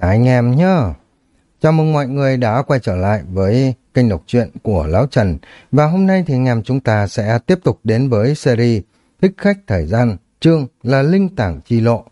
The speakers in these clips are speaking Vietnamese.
Chào anh em nhá. Chào mừng mọi người đã quay trở lại với kênh đọc truyện của Lão Trần. Và hôm nay thì anh em chúng ta sẽ tiếp tục đến với series Thích Khách Thời Gian, chương là Linh Tảng Chi Lộ.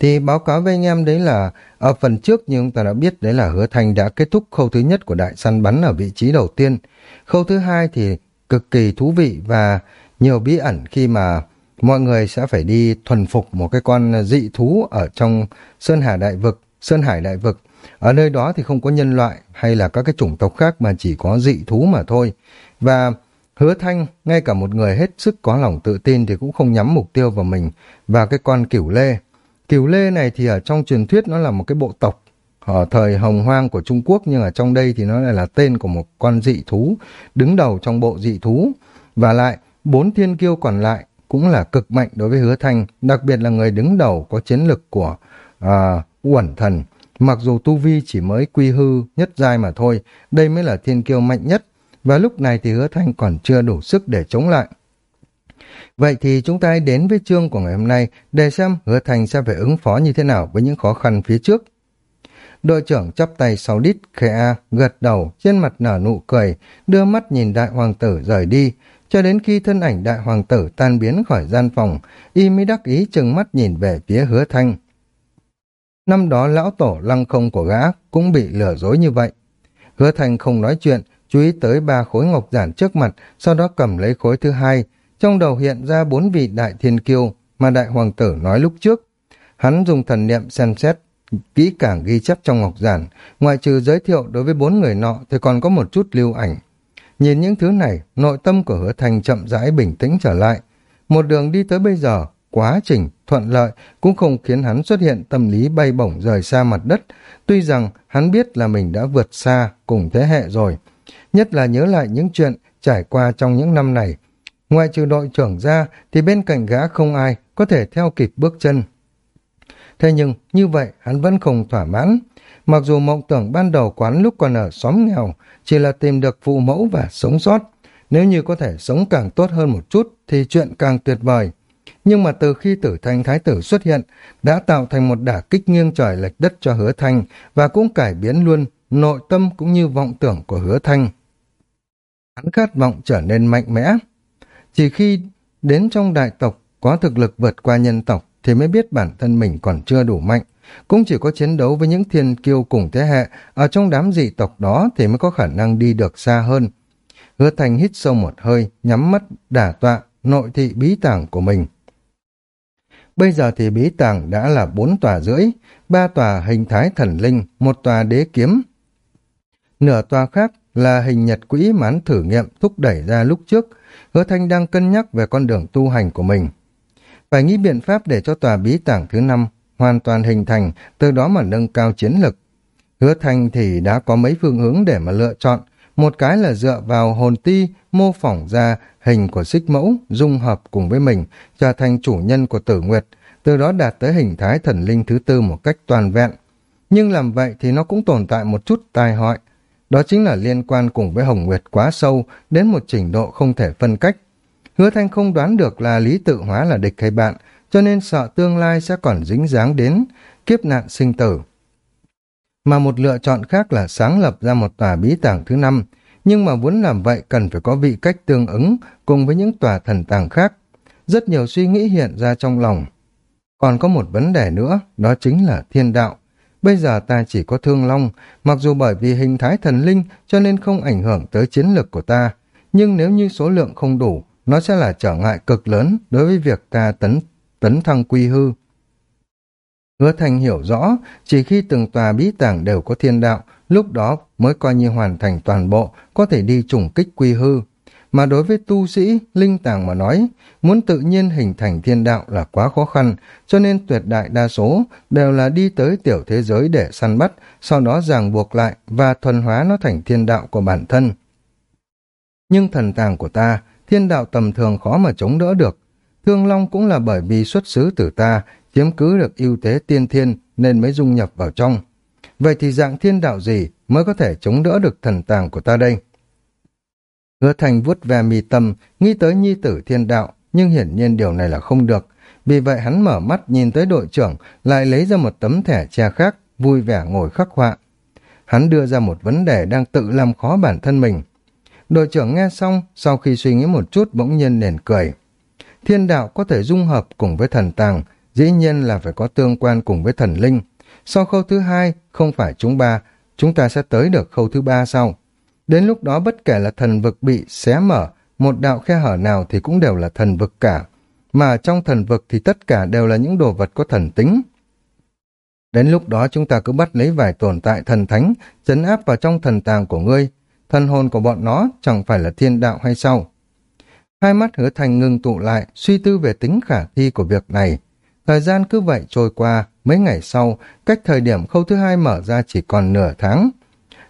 Thì báo cáo với anh em đấy là ở phần trước như chúng ta đã biết đấy là Hứa Thành đã kết thúc khâu thứ nhất của đại săn bắn ở vị trí đầu tiên. Khâu thứ hai thì cực kỳ thú vị và nhiều bí ẩn khi mà mọi người sẽ phải đi thuần phục một cái con dị thú ở trong Sơn Hà Đại Vực Sơn Hải Đại Vực. Ở nơi đó thì không có nhân loại hay là các cái chủng tộc khác mà chỉ có dị thú mà thôi. Và hứa thanh, ngay cả một người hết sức có lòng tự tin thì cũng không nhắm mục tiêu vào mình và cái con cửu lê. Cửu lê này thì ở trong truyền thuyết nó là một cái bộ tộc ở thời hồng hoang của Trung Quốc nhưng ở trong đây thì nó lại là tên của một con dị thú đứng đầu trong bộ dị thú. Và lại, bốn thiên kiêu còn lại cũng là cực mạnh đối với hứa thanh, đặc biệt là người đứng đầu có chiến lực của à, uẩn thần. Mặc dù tu vi chỉ mới quy hư nhất giai mà thôi, đây mới là thiên kiêu mạnh nhất, và lúc này thì hứa thanh còn chưa đủ sức để chống lại. Vậy thì chúng ta hãy đến với chương của ngày hôm nay để xem hứa thanh sẽ phải ứng phó như thế nào với những khó khăn phía trước. Đội trưởng chắp tay sau đít, khẽ gật đầu, trên mặt nở nụ cười, đưa mắt nhìn đại hoàng tử rời đi, cho đến khi thân ảnh đại hoàng tử tan biến khỏi gian phòng, y mới đắc ý chừng mắt nhìn về phía hứa thanh. Năm đó lão tổ lăng không của gã cũng bị lừa dối như vậy. Hứa Thành không nói chuyện, chú ý tới ba khối ngọc giản trước mặt, sau đó cầm lấy khối thứ hai. Trong đầu hiện ra bốn vị đại thiên kiêu mà đại hoàng tử nói lúc trước. Hắn dùng thần niệm xem xét, kỹ càng ghi chép trong ngọc giản. Ngoại trừ giới thiệu đối với bốn người nọ thì còn có một chút lưu ảnh. Nhìn những thứ này, nội tâm của hứa thành chậm rãi bình tĩnh trở lại. Một đường đi tới bây giờ, quá trình thuận lợi cũng không khiến hắn xuất hiện tâm lý bay bổng rời xa mặt đất, tuy rằng hắn biết là mình đã vượt xa cùng thế hệ rồi. Nhất là nhớ lại những chuyện trải qua trong những năm này. Ngoài trừ đội trưởng ra thì bên cạnh gã không ai có thể theo kịp bước chân. Thế nhưng như vậy hắn vẫn không thỏa mãn. Mặc dù mộng tưởng ban đầu quán lúc còn ở xóm nghèo chỉ là tìm được phụ mẫu và sống sót. Nếu như có thể sống càng tốt hơn một chút thì chuyện càng tuyệt vời. Nhưng mà từ khi tử thanh thái tử xuất hiện, đã tạo thành một đả kích nghiêng trời lệch đất cho hứa thanh và cũng cải biến luôn nội tâm cũng như vọng tưởng của hứa thanh. Hắn khát vọng trở nên mạnh mẽ. Chỉ khi đến trong đại tộc có thực lực vượt qua nhân tộc thì mới biết bản thân mình còn chưa đủ mạnh. Cũng chỉ có chiến đấu với những thiên kiêu cùng thế hệ ở trong đám dị tộc đó thì mới có khả năng đi được xa hơn. Hứa Thanh hít sâu một hơi, nhắm mắt, đả tọa, nội thị bí tảng của mình. Bây giờ thì bí tàng đã là bốn tòa rưỡi, ba tòa hình thái thần linh, một tòa đế kiếm. Nửa tòa khác là hình nhật quỹ mán thử nghiệm thúc đẩy ra lúc trước, hứa thanh đang cân nhắc về con đường tu hành của mình. Phải nghĩ biện pháp để cho tòa bí tảng thứ năm hoàn toàn hình thành, từ đó mà nâng cao chiến lực. Hứa thanh thì đã có mấy phương hướng để mà lựa chọn, một cái là dựa vào hồn ti, mô phỏng ra hình của xích mẫu, dung hợp cùng với mình, trở thành chủ nhân của tử nguyệt, từ đó đạt tới hình thái thần linh thứ tư một cách toàn vẹn. Nhưng làm vậy thì nó cũng tồn tại một chút tai họa. Đó chính là liên quan cùng với Hồng Nguyệt quá sâu đến một trình độ không thể phân cách. Hứa Thanh không đoán được là lý tự hóa là địch hay bạn, cho nên sợ tương lai sẽ còn dính dáng đến kiếp nạn sinh tử. Mà một lựa chọn khác là sáng lập ra một tòa bí tàng thứ năm, nhưng mà muốn làm vậy cần phải có vị cách tương ứng cùng với những tòa thần tàng khác. Rất nhiều suy nghĩ hiện ra trong lòng. Còn có một vấn đề nữa, đó chính là thiên đạo. Bây giờ ta chỉ có thương long, mặc dù bởi vì hình thái thần linh cho nên không ảnh hưởng tới chiến lược của ta, nhưng nếu như số lượng không đủ, nó sẽ là trở ngại cực lớn đối với việc ta tấn, tấn thăng quy hư. Hứa Thành hiểu rõ, chỉ khi từng tòa bí tảng đều có thiên đạo, lúc đó mới coi như hoàn thành toàn bộ, có thể đi trùng kích quy hư. Mà đối với tu sĩ, linh tàng mà nói, muốn tự nhiên hình thành thiên đạo là quá khó khăn, cho nên tuyệt đại đa số đều là đi tới tiểu thế giới để săn bắt, sau đó ràng buộc lại và thuần hóa nó thành thiên đạo của bản thân. Nhưng thần tàng của ta, thiên đạo tầm thường khó mà chống đỡ được. Thương Long cũng là bởi vì xuất xứ từ ta, chiếm cứ được ưu thế tiên thiên nên mới dung nhập vào trong. Vậy thì dạng thiên đạo gì mới có thể chống đỡ được thần tàng của ta đây? Hứa thành vuốt về mì tâm, nghĩ tới nhi tử thiên đạo, nhưng hiển nhiên điều này là không được. Vì vậy hắn mở mắt nhìn tới đội trưởng, lại lấy ra một tấm thẻ che khác, vui vẻ ngồi khắc họa. Hắn đưa ra một vấn đề đang tự làm khó bản thân mình. Đội trưởng nghe xong, sau khi suy nghĩ một chút bỗng nhiên nền cười. Thiên đạo có thể dung hợp cùng với thần tàng, dĩ nhiên là phải có tương quan cùng với thần linh. Sau khâu thứ hai, không phải chúng ba, chúng ta sẽ tới được khâu thứ ba sau. Đến lúc đó bất kể là thần vực bị xé mở, một đạo khe hở nào thì cũng đều là thần vực cả. Mà trong thần vực thì tất cả đều là những đồ vật có thần tính. Đến lúc đó chúng ta cứ bắt lấy vài tồn tại thần thánh, chấn áp vào trong thần tàng của ngươi. Thần hồn của bọn nó chẳng phải là thiên đạo hay sao? Hai mắt hứa thành ngưng tụ lại, suy tư về tính khả thi của việc này. Thời gian cứ vậy trôi qua, mấy ngày sau, cách thời điểm khâu thứ hai mở ra chỉ còn nửa tháng.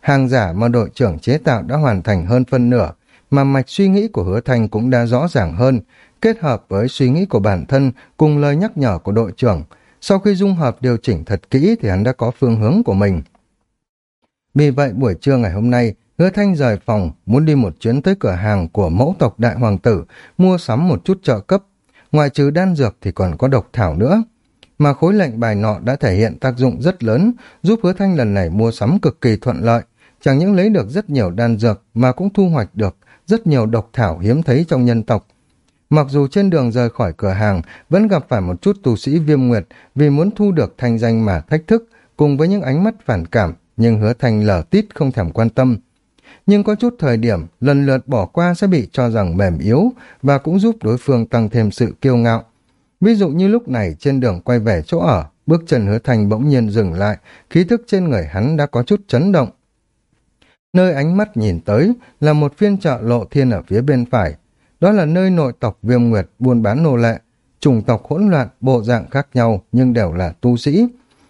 Hàng giả mà đội trưởng chế tạo đã hoàn thành hơn phân nửa, mà mạch suy nghĩ của hứa Thanh cũng đã rõ ràng hơn, kết hợp với suy nghĩ của bản thân cùng lời nhắc nhở của đội trưởng. Sau khi dung hợp điều chỉnh thật kỹ thì hắn đã có phương hướng của mình. Vì vậy buổi trưa ngày hôm nay, Hứa Thanh rời phòng, muốn đi một chuyến tới cửa hàng của mẫu tộc đại hoàng tử, mua sắm một chút trợ cấp. Ngoài trừ đan dược thì còn có độc thảo nữa. Mà khối lệnh bài nọ đã thể hiện tác dụng rất lớn, giúp Hứa Thanh lần này mua sắm cực kỳ thuận lợi. Chẳng những lấy được rất nhiều đan dược mà cũng thu hoạch được rất nhiều độc thảo hiếm thấy trong nhân tộc. Mặc dù trên đường rời khỏi cửa hàng vẫn gặp phải một chút tu sĩ viêm nguyệt vì muốn thu được thanh danh mà thách thức cùng với những ánh mắt phản cảm nhưng hứa Thanh lở tít không thèm quan tâm. Nhưng có chút thời điểm lần lượt bỏ qua sẽ bị cho rằng mềm yếu và cũng giúp đối phương tăng thêm sự kiêu ngạo. Ví dụ như lúc này trên đường quay về chỗ ở, bước chân hứa thành bỗng nhiên dừng lại, khí thức trên người hắn đã có chút chấn động. Nơi ánh mắt nhìn tới là một phiên chợ lộ thiên ở phía bên phải. Đó là nơi nội tộc viêm nguyệt buôn bán nô lệ, chủng tộc hỗn loạn, bộ dạng khác nhau nhưng đều là tu sĩ.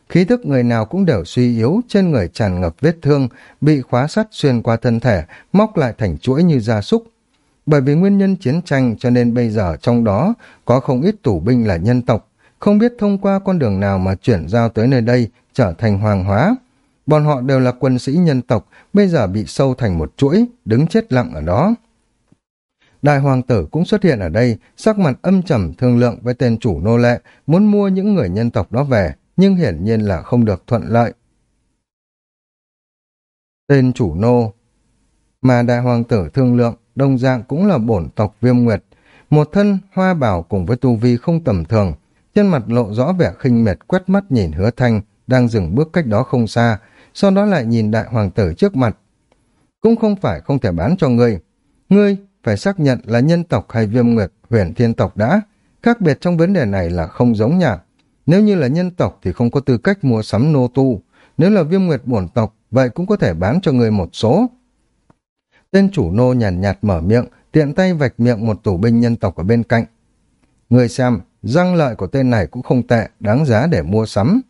Khí thức người nào cũng đều suy yếu, trên người tràn ngập vết thương, bị khóa sắt xuyên qua thân thể, móc lại thành chuỗi như gia súc. Bởi vì nguyên nhân chiến tranh cho nên bây giờ trong đó có không ít tù binh là nhân tộc, không biết thông qua con đường nào mà chuyển giao tới nơi đây trở thành hoàng hóa. Bọn họ đều là quân sĩ nhân tộc, bây giờ bị sâu thành một chuỗi, đứng chết lặng ở đó. Đại hoàng tử cũng xuất hiện ở đây, sắc mặt âm trầm thương lượng với tên chủ nô lệ, muốn mua những người nhân tộc đó về, nhưng hiển nhiên là không được thuận lợi. Tên chủ nô mà đại hoàng tử thương lượng, đồng dạng cũng là bổn tộc viêm nguyệt, một thân hoa bảo cùng với tu vi không tầm thường, trên mặt lộ rõ vẻ khinh miệt quét mắt nhìn hứa thanh, đang dừng bước cách đó không xa, sau đó lại nhìn đại hoàng tử trước mặt. Cũng không phải không thể bán cho ngươi. Ngươi phải xác nhận là nhân tộc hay viêm nguyệt, huyền thiên tộc đã. Khác biệt trong vấn đề này là không giống nhạc. Nếu như là nhân tộc thì không có tư cách mua sắm nô tu. Nếu là viêm nguyệt bổn tộc, vậy cũng có thể bán cho người một số. Tên chủ nô nhàn nhạt, nhạt mở miệng, tiện tay vạch miệng một tù binh nhân tộc ở bên cạnh. Người xem, răng lợi của tên này cũng không tệ, đáng giá để mua sắm.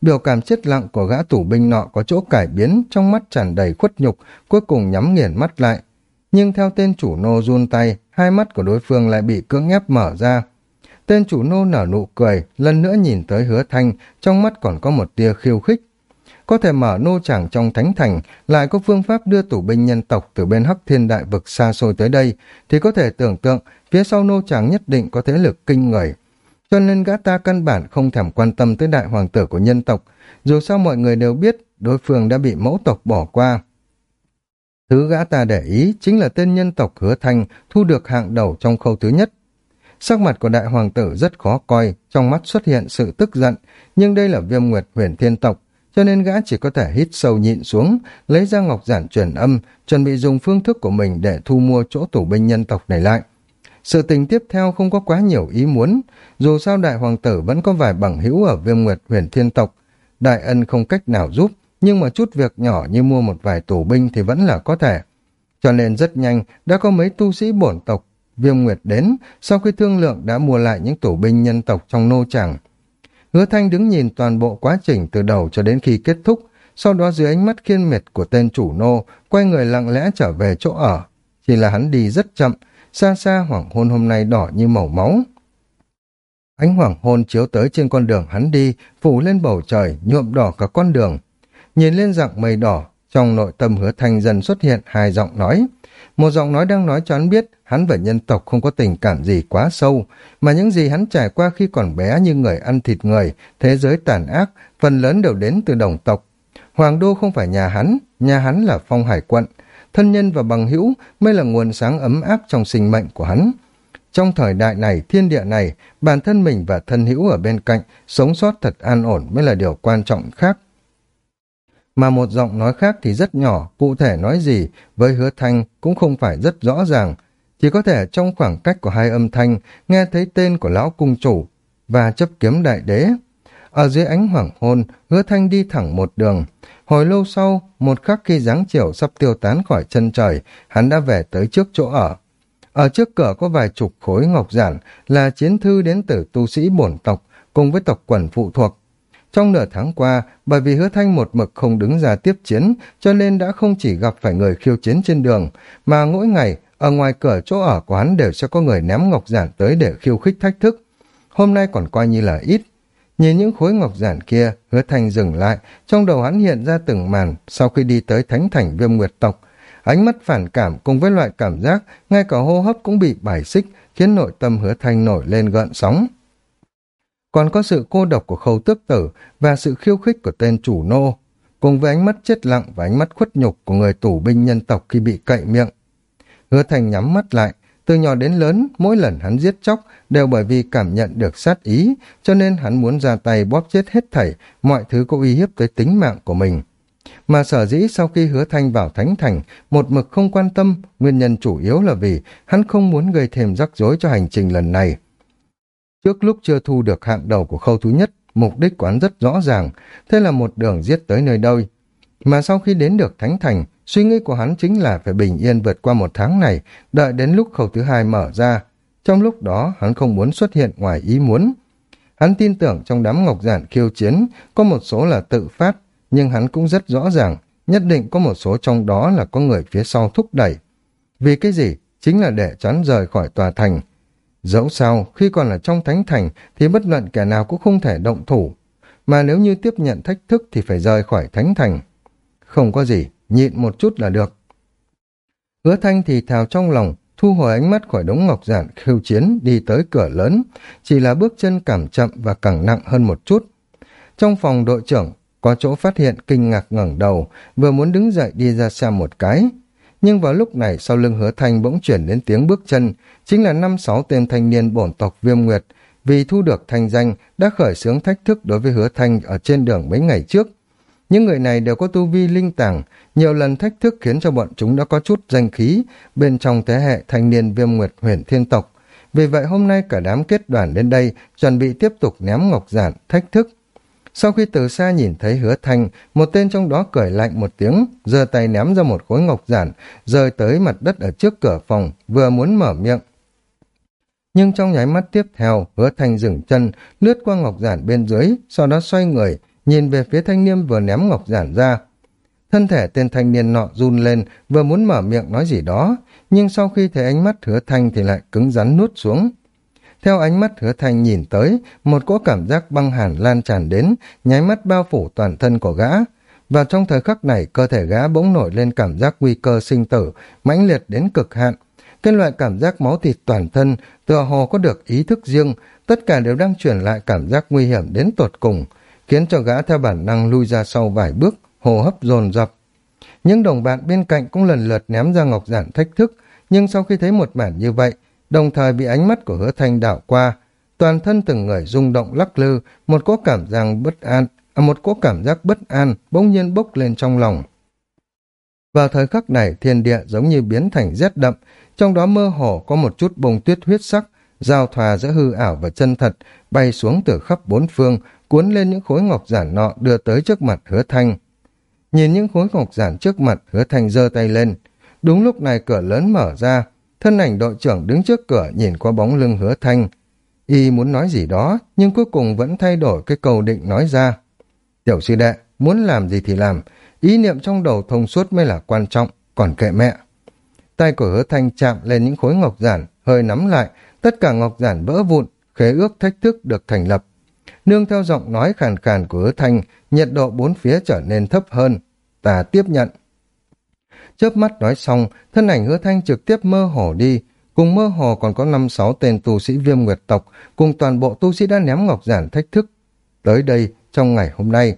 Biểu cảm chết lặng của gã tù binh nọ có chỗ cải biến, trong mắt tràn đầy khuất nhục, cuối cùng nhắm nghiền mắt lại. Nhưng theo tên chủ nô run tay, hai mắt của đối phương lại bị cưỡng ép mở ra. Tên chủ nô nở nụ cười, lần nữa nhìn tới hứa thanh, trong mắt còn có một tia khiêu khích. Có thể mở nô chẳng trong thánh thành, lại có phương pháp đưa tù binh nhân tộc từ bên hắc thiên đại vực xa xôi tới đây, thì có thể tưởng tượng phía sau nô chẳng nhất định có thế lực kinh người. Cho nên gã ta căn bản không thèm quan tâm tới đại hoàng tử của nhân tộc, dù sao mọi người đều biết đối phương đã bị mẫu tộc bỏ qua. Thứ gã ta để ý chính là tên nhân tộc hứa thanh thu được hạng đầu trong khâu thứ nhất. Sắc mặt của đại hoàng tử rất khó coi, trong mắt xuất hiện sự tức giận, nhưng đây là viêm nguyệt huyền thiên tộc, cho nên gã chỉ có thể hít sâu nhịn xuống, lấy ra ngọc giản truyền âm, chuẩn bị dùng phương thức của mình để thu mua chỗ tù binh nhân tộc này lại. Sự tình tiếp theo không có quá nhiều ý muốn, dù sao đại hoàng tử vẫn có vài bằng hữu ở viêm nguyệt huyền thiên tộc. Đại ân không cách nào giúp, nhưng mà chút việc nhỏ như mua một vài tù binh thì vẫn là có thể. Cho nên rất nhanh đã có mấy tu sĩ bổn tộc Viêm Nguyệt đến, sau khi thương lượng đã mua lại những tù binh nhân tộc trong nô tràng. Hứa Thanh đứng nhìn toàn bộ quá trình từ đầu cho đến khi kết thúc, sau đó dưới ánh mắt khiên miệt của tên chủ nô, quay người lặng lẽ trở về chỗ ở. Chỉ là hắn đi rất chậm, xa xa hoàng hôn hôm nay đỏ như màu máu. Ánh hoàng hôn chiếu tới trên con đường hắn đi, phủ lên bầu trời, nhuộm đỏ cả con đường. Nhìn lên dạng mây đỏ, trong nội tâm hứa thanh dần xuất hiện hai giọng nói. Một giọng nói đang nói cho hắn biết hắn và nhân tộc không có tình cảm gì quá sâu, mà những gì hắn trải qua khi còn bé như người ăn thịt người, thế giới tàn ác, phần lớn đều đến từ đồng tộc. Hoàng đô không phải nhà hắn, nhà hắn là phong hải quận. Thân nhân và bằng hữu mới là nguồn sáng ấm áp trong sinh mệnh của hắn. Trong thời đại này, thiên địa này, bản thân mình và thân hữu ở bên cạnh, sống sót thật an ổn mới là điều quan trọng khác. Mà một giọng nói khác thì rất nhỏ, cụ thể nói gì, với hứa thanh cũng không phải rất rõ ràng. Chỉ có thể trong khoảng cách của hai âm thanh, nghe thấy tên của lão cung chủ và chấp kiếm đại đế. Ở dưới ánh hoàng hôn, hứa thanh đi thẳng một đường. Hồi lâu sau, một khắc khi dáng chiều sắp tiêu tán khỏi chân trời, hắn đã về tới trước chỗ ở. Ở trước cửa có vài chục khối ngọc giản là chiến thư đến từ tu sĩ bổn tộc cùng với tộc quần phụ thuộc. Trong nửa tháng qua, bởi vì hứa thanh một mực không đứng ra tiếp chiến, cho nên đã không chỉ gặp phải người khiêu chiến trên đường, mà mỗi ngày, ở ngoài cửa chỗ ở quán đều sẽ có người ném ngọc giản tới để khiêu khích thách thức. Hôm nay còn coi như là ít. Nhìn những khối ngọc giản kia, hứa thanh dừng lại, trong đầu hắn hiện ra từng màn sau khi đi tới thánh thành viêm nguyệt tộc, Ánh mắt phản cảm cùng với loại cảm giác, ngay cả hô hấp cũng bị bài xích, khiến nội tâm hứa thanh nổi lên gợn sóng. Còn có sự cô độc của khâu tước tử và sự khiêu khích của tên chủ nô, cùng với ánh mắt chết lặng và ánh mắt khuất nhục của người tù binh nhân tộc khi bị cậy miệng. Hứa thành nhắm mắt lại, từ nhỏ đến lớn, mỗi lần hắn giết chóc đều bởi vì cảm nhận được sát ý, cho nên hắn muốn ra tay bóp chết hết thảy, mọi thứ có uy hiếp tới tính mạng của mình. Mà sở dĩ sau khi hứa thanh vào thánh thành, một mực không quan tâm, nguyên nhân chủ yếu là vì hắn không muốn gây thêm rắc rối cho hành trình lần này. Trước lúc chưa thu được hạng đầu của khâu thứ nhất, mục đích của hắn rất rõ ràng, thế là một đường giết tới nơi đâu. Mà sau khi đến được thánh thành, suy nghĩ của hắn chính là phải bình yên vượt qua một tháng này, đợi đến lúc khâu thứ hai mở ra. Trong lúc đó, hắn không muốn xuất hiện ngoài ý muốn. Hắn tin tưởng trong đám ngọc giản khiêu chiến, có một số là tự phát, nhưng hắn cũng rất rõ ràng, nhất định có một số trong đó là có người phía sau thúc đẩy. Vì cái gì? Chính là để chắn rời khỏi tòa thành. Dẫu sao, khi còn ở trong thánh thành thì bất luận kẻ nào cũng không thể động thủ. Mà nếu như tiếp nhận thách thức thì phải rời khỏi thánh thành. Không có gì, nhịn một chút là được. Hứa thanh thì thào trong lòng, thu hồi ánh mắt khỏi đống ngọc giản khiêu chiến đi tới cửa lớn, chỉ là bước chân cảm chậm và càng nặng hơn một chút. Trong phòng đội trưởng, có chỗ phát hiện kinh ngạc ngẩng đầu, vừa muốn đứng dậy đi ra xem một cái. Nhưng vào lúc này sau lưng hứa thanh bỗng chuyển đến tiếng bước chân, chính là năm sáu tên thanh niên bổn tộc viêm nguyệt, vì thu được thanh danh đã khởi xướng thách thức đối với hứa thanh ở trên đường mấy ngày trước. Những người này đều có tu vi linh tàng, nhiều lần thách thức khiến cho bọn chúng đã có chút danh khí bên trong thế hệ thanh niên viêm nguyệt huyền thiên tộc. Vì vậy hôm nay cả đám kết đoàn đến đây chuẩn bị tiếp tục ném ngọc giản, thách thức, sau khi từ xa nhìn thấy hứa thanh, một tên trong đó cười lạnh một tiếng, giơ tay ném ra một khối ngọc giản, rơi tới mặt đất ở trước cửa phòng, vừa muốn mở miệng. Nhưng trong nháy mắt tiếp theo, hứa thanh dừng chân, lướt qua ngọc giản bên dưới, sau đó xoay người, nhìn về phía thanh niên vừa ném ngọc giản ra. Thân thể tên thanh niên nọ run lên, vừa muốn mở miệng nói gì đó, nhưng sau khi thấy ánh mắt hứa thanh thì lại cứng rắn nuốt xuống. Theo ánh mắt hứa thanh nhìn tới, một cỗ cảm giác băng hàn lan tràn đến, nháy mắt bao phủ toàn thân của gã. Và trong thời khắc này, cơ thể gã bỗng nổi lên cảm giác nguy cơ sinh tử, mãnh liệt đến cực hạn. Cái loại cảm giác máu thịt toàn thân, tựa hồ có được ý thức riêng, tất cả đều đang truyền lại cảm giác nguy hiểm đến tột cùng, khiến cho gã theo bản năng lui ra sau vài bước, hô hấp dồn dập. Những đồng bạn bên cạnh cũng lần lượt ném ra ngọc giản thách thức, nhưng sau khi thấy một bản như vậy, đồng thời bị ánh mắt của hứa thanh đảo qua, toàn thân từng người rung động lắc lư, một cỗ cảm giác bất an, à, một cỗ cảm giác bất an bỗng nhiên bốc lên trong lòng. Vào thời khắc này, thiên địa giống như biến thành rét đậm, trong đó mơ hồ có một chút bông tuyết huyết sắc, giao thoa giữa hư ảo và chân thật, bay xuống từ khắp bốn phương, cuốn lên những khối ngọc giản nọ đưa tới trước mặt hứa thanh. Nhìn những khối ngọc giản trước mặt, hứa thanh giơ tay lên. Đúng lúc này cửa lớn mở ra, Thân ảnh đội trưởng đứng trước cửa nhìn qua bóng lưng hứa thanh. Y muốn nói gì đó, nhưng cuối cùng vẫn thay đổi cái câu định nói ra. Tiểu sư đệ, muốn làm gì thì làm, ý niệm trong đầu thông suốt mới là quan trọng, còn kệ mẹ. Tay của hứa thanh chạm lên những khối ngọc giản, hơi nắm lại, tất cả ngọc giản vỡ vụn, khế ước thách thức được thành lập. Nương theo giọng nói khàn khàn của hứa thanh, nhiệt độ bốn phía trở nên thấp hơn. Ta tiếp nhận chớp mắt nói xong, thân ảnh hứa thanh trực tiếp mơ hồ đi, cùng mơ hồ còn có năm sáu tên tu sĩ viêm nguyệt tộc, cùng toàn bộ tu sĩ đã ném ngọc giản thách thức. Tới đây, trong ngày hôm nay.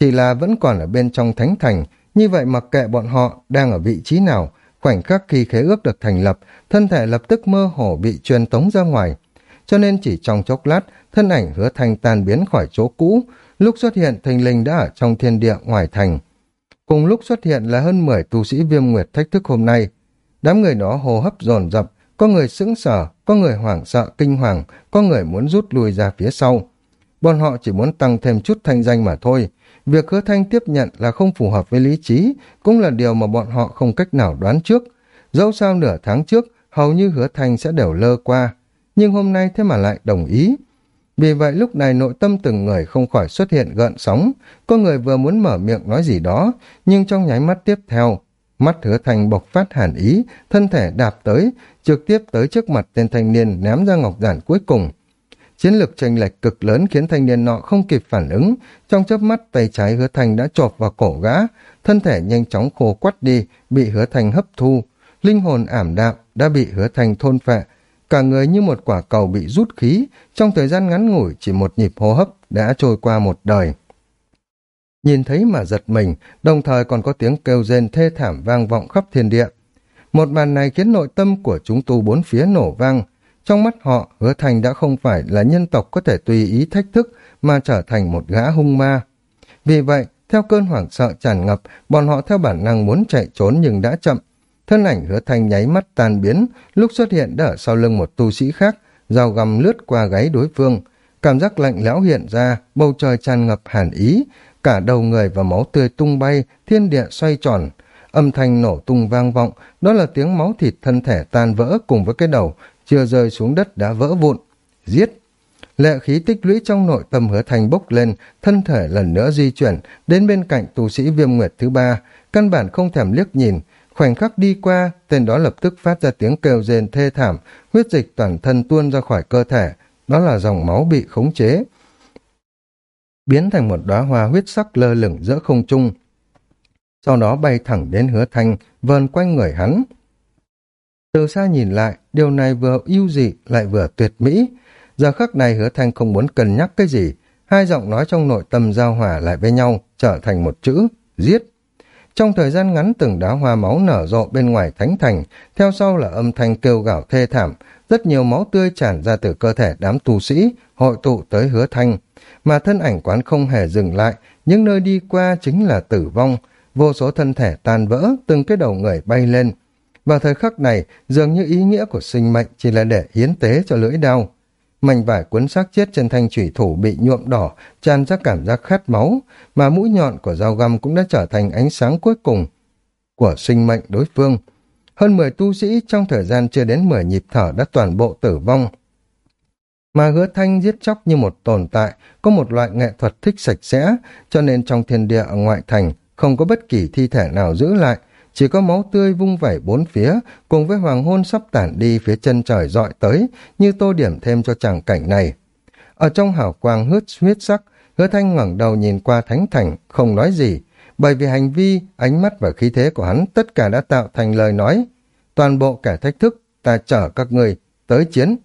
Chỉ là vẫn còn ở bên trong thánh thành, như vậy mặc kệ bọn họ đang ở vị trí nào, khoảnh khắc khi khế ước được thành lập, thân thể lập tức mơ hồ bị truyền tống ra ngoài. Cho nên chỉ trong chốc lát, thân ảnh hứa thanh tan biến khỏi chỗ cũ, lúc xuất hiện thành linh đã ở trong thiên địa ngoài thành. Cùng lúc xuất hiện là hơn 10 tu sĩ viêm nguyệt thách thức hôm nay. Đám người đó hồ hấp dồn dập, có người sững sờ, có người hoảng sợ kinh hoàng, có người muốn rút lui ra phía sau. Bọn họ chỉ muốn tăng thêm chút thanh danh mà thôi. Việc hứa thanh tiếp nhận là không phù hợp với lý trí, cũng là điều mà bọn họ không cách nào đoán trước. Dẫu sao nửa tháng trước, hầu như hứa thanh sẽ đều lơ qua. Nhưng hôm nay thế mà lại đồng ý. Vì vậy lúc này nội tâm từng người không khỏi xuất hiện gợn sóng, có người vừa muốn mở miệng nói gì đó, nhưng trong nháy mắt tiếp theo, mắt hứa thành bộc phát hàn ý, thân thể đạp tới, trực tiếp tới trước mặt tên thanh niên ném ra ngọc giản cuối cùng. Chiến lược tranh lệch cực lớn khiến thanh niên nọ không kịp phản ứng, trong chớp mắt tay trái hứa thành đã chộp vào cổ gã, thân thể nhanh chóng khô quắt đi, bị hứa thành hấp thu, linh hồn ảm đạm đã bị hứa thành thôn phệ, cả người như một quả cầu bị rút khí, trong thời gian ngắn ngủi chỉ một nhịp hô hấp đã trôi qua một đời. Nhìn thấy mà giật mình, đồng thời còn có tiếng kêu rên thê thảm vang vọng khắp thiên địa. Một màn này khiến nội tâm của chúng tu bốn phía nổ vang. Trong mắt họ, hứa thành đã không phải là nhân tộc có thể tùy ý thách thức mà trở thành một gã hung ma. Vì vậy, theo cơn hoảng sợ tràn ngập, bọn họ theo bản năng muốn chạy trốn nhưng đã chậm, Thân ảnh hứa thanh nháy mắt tan biến, lúc xuất hiện đã ở sau lưng một tu sĩ khác, dao găm lướt qua gáy đối phương. Cảm giác lạnh lẽo hiện ra, bầu trời tràn ngập hàn ý, cả đầu người và máu tươi tung bay, thiên địa xoay tròn. Âm thanh nổ tung vang vọng, đó là tiếng máu thịt thân thể tan vỡ cùng với cái đầu, chưa rơi xuống đất đã vỡ vụn. Giết! Lệ khí tích lũy trong nội tâm hứa thành bốc lên, thân thể lần nữa di chuyển, đến bên cạnh tu sĩ viêm nguyệt thứ ba, căn bản không thèm liếc nhìn, Khoảnh khắc đi qua, tên đó lập tức phát ra tiếng kêu rên thê thảm, huyết dịch toàn thân tuôn ra khỏi cơ thể, đó là dòng máu bị khống chế. Biến thành một đóa hoa huyết sắc lơ lửng giữa không trung. Sau đó bay thẳng đến hứa thanh, vờn quanh người hắn. Từ xa nhìn lại, điều này vừa yêu dị lại vừa tuyệt mỹ. Giờ khắc này hứa thanh không muốn cân nhắc cái gì, hai giọng nói trong nội tâm giao hòa lại với nhau, trở thành một chữ, giết. Trong thời gian ngắn từng đá hoa máu nở rộ bên ngoài thánh thành, theo sau là âm thanh kêu gào thê thảm, rất nhiều máu tươi tràn ra từ cơ thể đám tu sĩ, hội tụ tới hứa thanh. Mà thân ảnh quán không hề dừng lại, những nơi đi qua chính là tử vong, vô số thân thể tan vỡ, từng cái đầu người bay lên. Vào thời khắc này, dường như ý nghĩa của sinh mệnh chỉ là để hiến tế cho lưỡi đao mảnh vải cuốn xác chết trên thanh thủy thủ bị nhuộm đỏ, tràn ra cảm giác khát máu, mà mũi nhọn của dao găm cũng đã trở thành ánh sáng cuối cùng của sinh mệnh đối phương. Hơn 10 tu sĩ trong thời gian chưa đến 10 nhịp thở đã toàn bộ tử vong. Mà hứa thanh giết chóc như một tồn tại, có một loại nghệ thuật thích sạch sẽ, cho nên trong thiên địa ở ngoại thành không có bất kỳ thi thể nào giữ lại, chỉ có máu tươi vung vẩy bốn phía, cùng với hoàng hôn sắp tản đi phía chân trời dọi tới, như tô điểm thêm cho tràng cảnh này. Ở trong hào quang hướt huyết sắc, hứa thanh ngẩng đầu nhìn qua thánh thành, không nói gì, bởi vì hành vi, ánh mắt và khí thế của hắn tất cả đã tạo thành lời nói. Toàn bộ kẻ thách thức, ta chở các người tới chiến.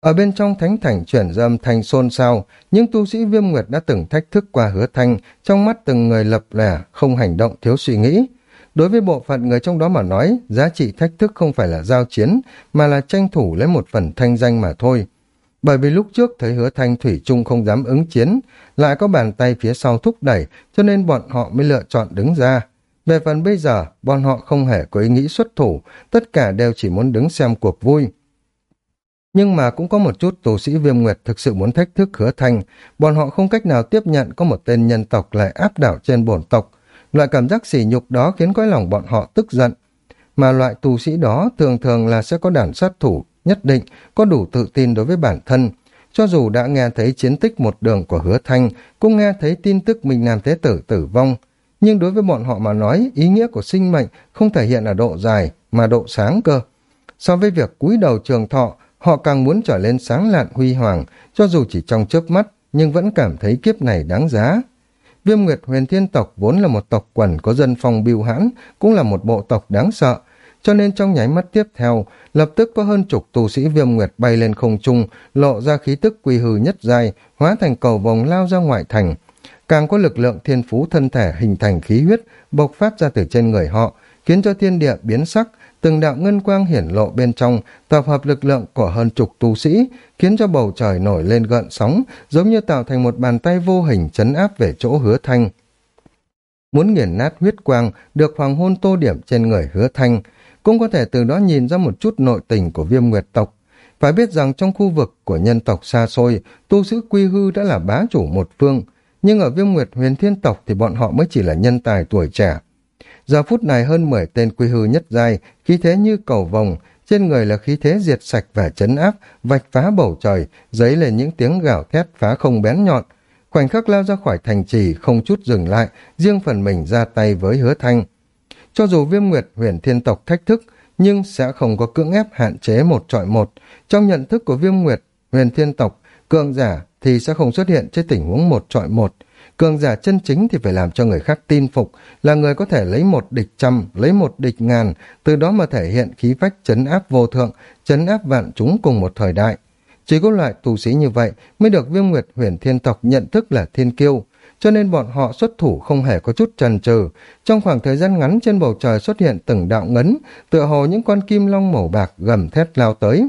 Ở bên trong thánh thành chuyển dâm thành xôn xao, những tu sĩ viêm nguyệt đã từng thách thức qua hứa thanh, trong mắt từng người lập lẻ, không hành động thiếu suy nghĩ. Đối với bộ phận người trong đó mà nói, giá trị thách thức không phải là giao chiến, mà là tranh thủ lấy một phần thanh danh mà thôi. Bởi vì lúc trước thấy hứa thanh thủy chung không dám ứng chiến, lại có bàn tay phía sau thúc đẩy, cho nên bọn họ mới lựa chọn đứng ra. Về phần bây giờ, bọn họ không hề có ý nghĩ xuất thủ, tất cả đều chỉ muốn đứng xem cuộc vui. Nhưng mà cũng có một chút tù sĩ viêm nguyệt thực sự muốn thách thức hứa thanh, bọn họ không cách nào tiếp nhận có một tên nhân tộc lại áp đảo trên bổn tộc, Loại cảm giác sỉ nhục đó khiến cõi lòng bọn họ tức giận. Mà loại tù sĩ đó thường thường là sẽ có đàn sát thủ, nhất định, có đủ tự tin đối với bản thân. Cho dù đã nghe thấy chiến tích một đường của hứa thanh, cũng nghe thấy tin tức mình Nam Thế Tử tử vong. Nhưng đối với bọn họ mà nói, ý nghĩa của sinh mệnh không thể hiện ở độ dài, mà độ sáng cơ. So với việc cúi đầu trường thọ, họ càng muốn trở lên sáng lạn huy hoàng, cho dù chỉ trong chớp mắt, nhưng vẫn cảm thấy kiếp này đáng giá. Viêm Nguyệt huyền thiên tộc vốn là một tộc quần có dân phong biêu hãn, cũng là một bộ tộc đáng sợ. cho nên trong nháy mắt tiếp theo, lập tức có hơn chục tu sĩ viêm nguyệt bay lên không trung, lộ ra khí tức quy hư nhất dài, hóa thành cầu vòng lao ra ngoại thành. Càng có lực lượng thiên phú thân thể hình thành khí huyết, bộc phát ra từ trên người họ, khiến cho thiên địa biến sắc, từng đạo ngân quang hiển lộ bên trong, tập hợp lực lượng của hơn chục tu sĩ, khiến cho bầu trời nổi lên gợn sóng, giống như tạo thành một bàn tay vô hình chấn áp về chỗ hứa thanh. Muốn nghiền nát huyết quang, được hoàng hôn tô điểm trên người hứa thanh, cũng có thể từ đó nhìn ra một chút nội tình của viêm nguyệt tộc. Phải biết rằng trong khu vực của nhân tộc xa xôi, tu sĩ quy hư đã là bá chủ một phương, nhưng ở viêm nguyệt huyền thiên tộc thì bọn họ mới chỉ là nhân tài tuổi trẻ. Giờ phút này hơn 10 tên quy hư nhất giai, khí thế như cầu vồng, trên người là khí thế diệt sạch và chấn áp, vạch phá bầu trời, dấy lên những tiếng gào thét phá không bén nhọn. Khoảnh khắc lao ra khỏi thành trì, không chút dừng lại, riêng phần mình ra tay với hứa thanh. Cho dù viêm nguyệt huyền thiên tộc thách thức, nhưng sẽ không có cưỡng ép hạn chế một trọi một. Trong nhận thức của viêm nguyệt huyền thiên tộc, cường giả thì sẽ không xuất hiện trên tình huống một trọi một. Cường giả chân chính thì phải làm cho người khác tin phục, là người có thể lấy một địch trăm, lấy một địch ngàn, từ đó mà thể hiện khí phách chấn áp vô thượng, chấn áp vạn chúng cùng một thời đại. Chỉ có loại tù sĩ như vậy mới được viêm nguyệt huyền thiên tộc nhận thức là thiên kiêu, cho nên bọn họ xuất thủ không hề có chút trần trừ. Trong khoảng thời gian ngắn trên bầu trời xuất hiện từng đạo ngấn, tựa hồ những con kim long màu bạc gầm thét lao tới.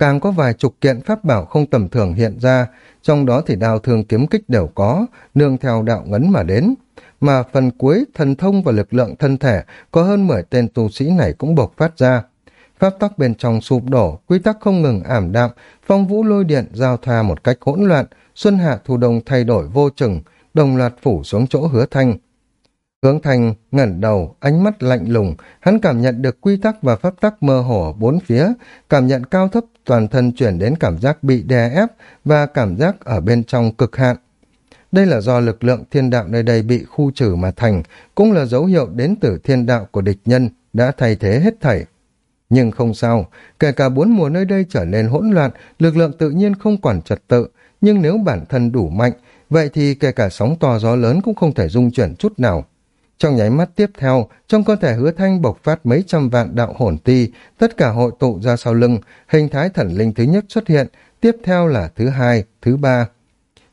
Càng có vài chục kiện pháp bảo không tầm thường hiện ra, trong đó thì đao thương kiếm kích đều có, nương theo đạo ngấn mà đến. Mà phần cuối, thần thông và lực lượng thân thể có hơn 10 tên tu sĩ này cũng bộc phát ra. Pháp tắc bên trong sụp đổ, quy tắc không ngừng ảm đạm, phong vũ lôi điện giao thoa một cách hỗn loạn, xuân hạ thu đông thay đổi vô chừng, đồng loạt phủ xuống chỗ hứa thanh. Hướng thành ngẩn đầu, ánh mắt lạnh lùng, hắn cảm nhận được quy tắc và pháp tắc mơ hồ bốn phía, cảm nhận cao thấp toàn thân chuyển đến cảm giác bị đè ép và cảm giác ở bên trong cực hạn. Đây là do lực lượng thiên đạo nơi đây bị khu trừ mà thành, cũng là dấu hiệu đến từ thiên đạo của địch nhân đã thay thế hết thảy. Nhưng không sao, kể cả bốn mùa nơi đây trở nên hỗn loạn, lực lượng tự nhiên không quản trật tự, nhưng nếu bản thân đủ mạnh, vậy thì kể cả sóng to gió lớn cũng không thể dung chuyển chút nào. Trong nháy mắt tiếp theo, trong cơ thể hứa thanh bộc phát mấy trăm vạn đạo hồn ti, tất cả hội tụ ra sau lưng, hình thái thần linh thứ nhất xuất hiện, tiếp theo là thứ hai, thứ ba.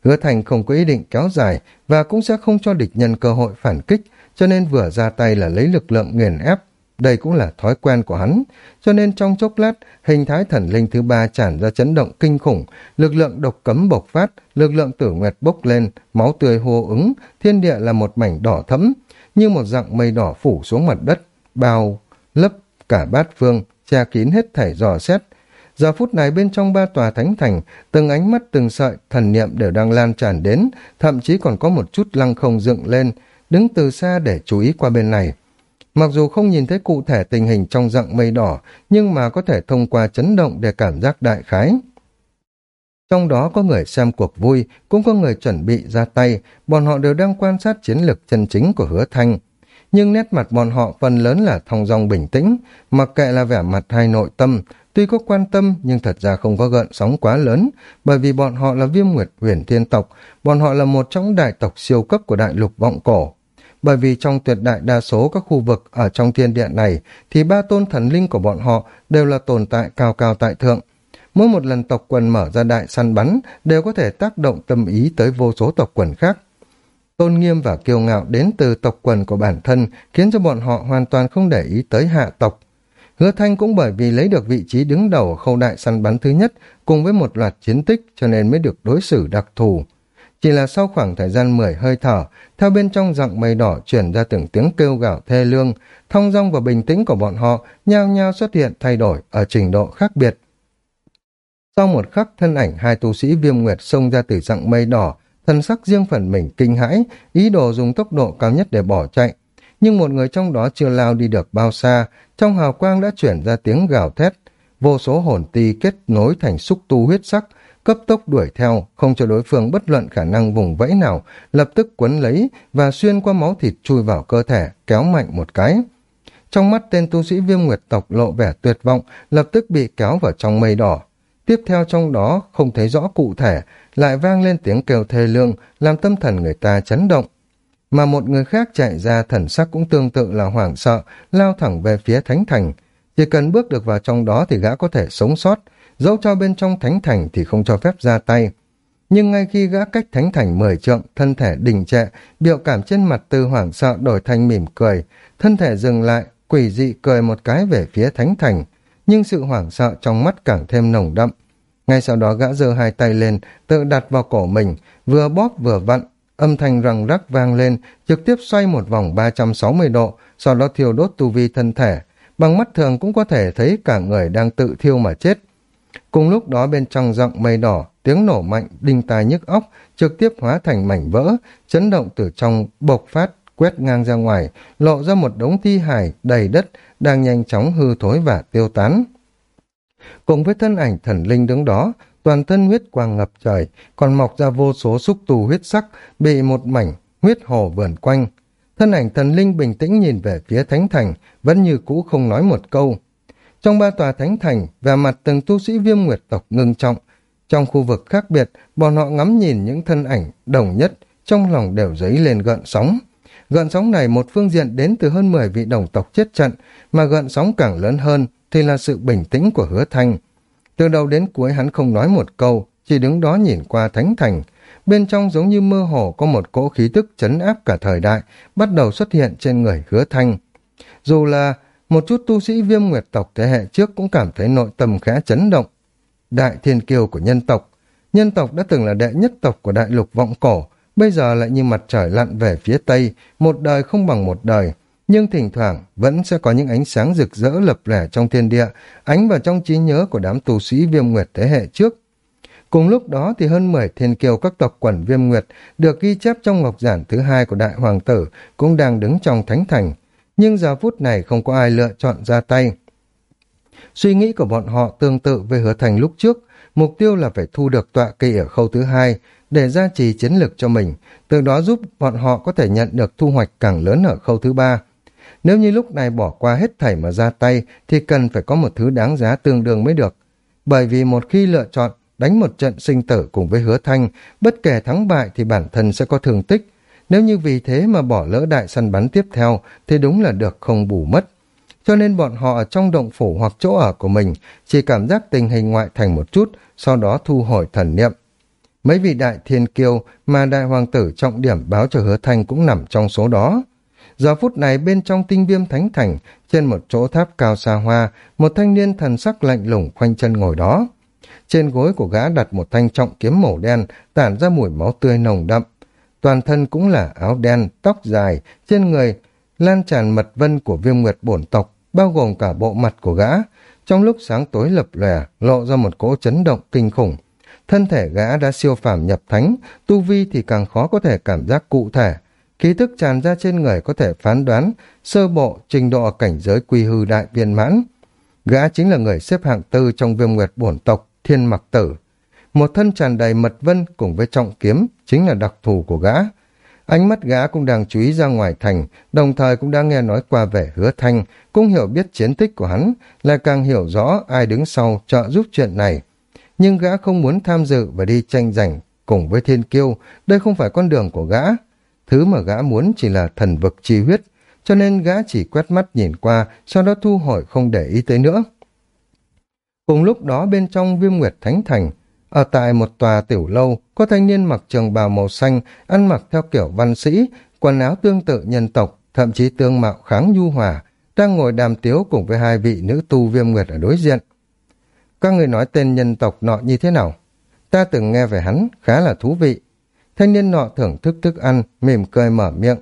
Hứa thanh không có ý định kéo dài và cũng sẽ không cho địch nhân cơ hội phản kích, cho nên vừa ra tay là lấy lực lượng nghiền ép. Đây cũng là thói quen của hắn, cho nên trong chốc lát, hình thái thần linh thứ ba tràn ra chấn động kinh khủng, lực lượng độc cấm bộc phát, lực lượng tử nguyệt bốc lên, máu tươi hô ứng, thiên địa là một mảnh đỏ thẫm, như một dạng mây đỏ phủ xuống mặt đất, bao, lấp cả bát phương, che kín hết thảy dò xét. Giờ phút này bên trong ba tòa thánh thành, từng ánh mắt từng sợi thần niệm đều đang lan tràn đến, thậm chí còn có một chút lăng không dựng lên, đứng từ xa để chú ý qua bên này. Mặc dù không nhìn thấy cụ thể tình hình trong dạng mây đỏ, nhưng mà có thể thông qua chấn động để cảm giác đại khái. Trong đó có người xem cuộc vui, cũng có người chuẩn bị ra tay, bọn họ đều đang quan sát chiến lược chân chính của hứa thanh. Nhưng nét mặt bọn họ phần lớn là thong dong bình tĩnh, mặc kệ là vẻ mặt hay nội tâm, tuy có quan tâm nhưng thật ra không có gợn sóng quá lớn, bởi vì bọn họ là viêm nguyệt huyền thiên tộc, bọn họ là một trong đại tộc siêu cấp của đại lục vọng cổ. Bởi vì trong tuyệt đại đa số các khu vực ở trong thiên địa này thì ba tôn thần linh của bọn họ đều là tồn tại cao cao tại thượng, Mỗi một lần tộc quần mở ra đại săn bắn đều có thể tác động tâm ý tới vô số tộc quần khác. Tôn nghiêm và kiêu ngạo đến từ tộc quần của bản thân khiến cho bọn họ hoàn toàn không để ý tới hạ tộc. Hứa Thanh cũng bởi vì lấy được vị trí đứng đầu khâu đại săn bắn thứ nhất cùng với một loạt chiến tích cho nên mới được đối xử đặc thù. Chỉ là sau khoảng thời gian mười hơi thở, theo bên trong dặng mây đỏ chuyển ra từng tiếng kêu gào thê lương, thông dong và bình tĩnh của bọn họ nhao nhao xuất hiện thay đổi ở trình độ khác biệt. Sau một khắc thân ảnh hai tu sĩ viêm nguyệt xông ra từ dạng mây đỏ, thân sắc riêng phần mình kinh hãi, ý đồ dùng tốc độ cao nhất để bỏ chạy. Nhưng một người trong đó chưa lao đi được bao xa, trong hào quang đã chuyển ra tiếng gào thét. Vô số hồn ti kết nối thành xúc tu huyết sắc, cấp tốc đuổi theo, không cho đối phương bất luận khả năng vùng vẫy nào, lập tức quấn lấy và xuyên qua máu thịt chui vào cơ thể, kéo mạnh một cái. Trong mắt tên tu sĩ viêm nguyệt tộc lộ vẻ tuyệt vọng, lập tức bị kéo vào trong mây đỏ. Tiếp theo trong đó, không thấy rõ cụ thể, lại vang lên tiếng kêu thê lương, làm tâm thần người ta chấn động. mà một người khác chạy ra thần sắc cũng tương tự là hoảng sợ, lao thẳng về phía thánh thành. Chỉ cần bước được vào trong đó thì gã có thể sống sót, dẫu cho bên trong thánh thành thì không cho phép ra tay. Nhưng ngay khi gã cách thánh thành mười trượng, thân thể đình trệ, biểu cảm trên mặt từ hoảng sợ đổi thành mỉm cười, thân thể dừng lại, quỷ dị cười một cái về phía thánh thành, nhưng sự hoảng sợ trong mắt càng thêm nồng đậm. Ngay sau đó gã giơ hai tay lên, tự đặt vào cổ mình, vừa bóp vừa vặn, âm thanh răng rắc vang lên, trực tiếp xoay một vòng 360 độ, sau đó thiêu đốt tu vi thân thể. Bằng mắt thường cũng có thể thấy cả người đang tự thiêu mà chết. Cùng lúc đó bên trong giọng mây đỏ, tiếng nổ mạnh, đinh tai nhức óc, trực tiếp hóa thành mảnh vỡ, chấn động từ trong bộc phát, quét ngang ra ngoài, lộ ra một đống thi hài đầy đất, đang nhanh chóng hư thối và tiêu tán. Cùng với thân ảnh thần linh đứng đó, toàn thân huyết quang ngập trời, còn mọc ra vô số xúc tù huyết sắc, bị một mảnh huyết hồ vườn quanh. Thân ảnh thần linh bình tĩnh nhìn về phía thánh thành, vẫn như cũ không nói một câu. Trong ba tòa thánh thành, và mặt từng tu sĩ viêm nguyệt tộc ngưng trọng. Trong khu vực khác biệt, bọn họ ngắm nhìn những thân ảnh đồng nhất, trong lòng đều dấy lên gợn sóng. Gợn sóng này một phương diện đến từ hơn 10 vị đồng tộc chết trận, mà gợn sóng càng lớn hơn thì là sự bình tĩnh của hứa thanh. Từ đầu đến cuối hắn không nói một câu, chỉ đứng đó nhìn qua thánh thành. Bên trong giống như mơ hồ có một cỗ khí tức chấn áp cả thời đại, bắt đầu xuất hiện trên người hứa thanh. Dù là một chút tu sĩ viêm nguyệt tộc thế hệ trước cũng cảm thấy nội tâm khá chấn động. Đại thiên kiêu của nhân tộc. Nhân tộc đã từng là đệ nhất tộc của đại lục vọng cổ, bây giờ lại như mặt trời lặn về phía tây, một đời không bằng một đời. Nhưng thỉnh thoảng vẫn sẽ có những ánh sáng rực rỡ lập lẻ trong thiên địa, ánh vào trong trí nhớ của đám tu sĩ viêm nguyệt thế hệ trước. Cùng lúc đó thì hơn 10 thiên kiều các tộc quần viêm nguyệt được ghi chép trong ngọc giản thứ hai của đại hoàng tử cũng đang đứng trong thánh thành. Nhưng giờ phút này không có ai lựa chọn ra tay. Suy nghĩ của bọn họ tương tự với hứa thành lúc trước, mục tiêu là phải thu được tọa kỵ ở khâu thứ hai để gia trì chiến lược cho mình, từ đó giúp bọn họ có thể nhận được thu hoạch càng lớn ở khâu thứ ba. Nếu như lúc này bỏ qua hết thảy mà ra tay thì cần phải có một thứ đáng giá tương đương mới được. Bởi vì một khi lựa chọn đánh một trận sinh tử cùng với hứa thanh, bất kể thắng bại thì bản thân sẽ có thương tích. Nếu như vì thế mà bỏ lỡ đại săn bắn tiếp theo thì đúng là được không bù mất. Cho nên bọn họ ở trong động phủ hoặc chỗ ở của mình chỉ cảm giác tình hình ngoại thành một chút, sau đó thu hồi thần niệm. Mấy vị đại thiên kiêu mà đại hoàng tử trọng điểm báo cho hứa thanh cũng nằm trong số đó. Giờ phút này bên trong tinh viêm thánh thành, trên một chỗ tháp cao xa hoa, một thanh niên thần sắc lạnh lùng khoanh chân ngồi đó. Trên gối của gã đặt một thanh trọng kiếm màu đen, tản ra mùi máu tươi nồng đậm. Toàn thân cũng là áo đen, tóc dài, trên người lan tràn mật vân của viêm nguyệt bổn tộc, bao gồm cả bộ mặt của gã. Trong lúc sáng tối lập lòe, lộ ra một cỗ chấn động kinh khủng. Thân thể gã đã siêu phàm nhập thánh, tu vi thì càng khó có thể cảm giác cụ thể, khí thức tràn ra trên người có thể phán đoán sơ bộ trình độ cảnh giới quy hư đại viên mãn. Gã chính là người xếp hạng tư trong viêm nguyệt bổn tộc, thiên mặc tử. Một thân tràn đầy mật vân cùng với trọng kiếm chính là đặc thù của gã. Ánh mắt gã cũng đang chú ý ra ngoài thành, đồng thời cũng đang nghe nói qua vẻ hứa thanh, cũng hiểu biết chiến tích của hắn, lại càng hiểu rõ ai đứng sau trợ giúp chuyện này. Nhưng gã không muốn tham dự và đi tranh giành cùng với thiên kiêu, đây không phải con đường của gã. Thứ mà gã muốn chỉ là thần vực chi huyết, cho nên gã chỉ quét mắt nhìn qua, sau đó thu hồi không để ý tới nữa. Cùng lúc đó bên trong viêm nguyệt thánh thành, ở tại một tòa tiểu lâu, có thanh niên mặc trường bào màu xanh, ăn mặc theo kiểu văn sĩ, quần áo tương tự nhân tộc, thậm chí tương mạo kháng nhu hòa, đang ngồi đàm tiếu cùng với hai vị nữ tu viêm nguyệt ở đối diện. Các người nói tên nhân tộc nọ như thế nào? Ta từng nghe về hắn, khá là thú vị. Thanh niên nọ thưởng thức thức ăn, mỉm cười mở miệng.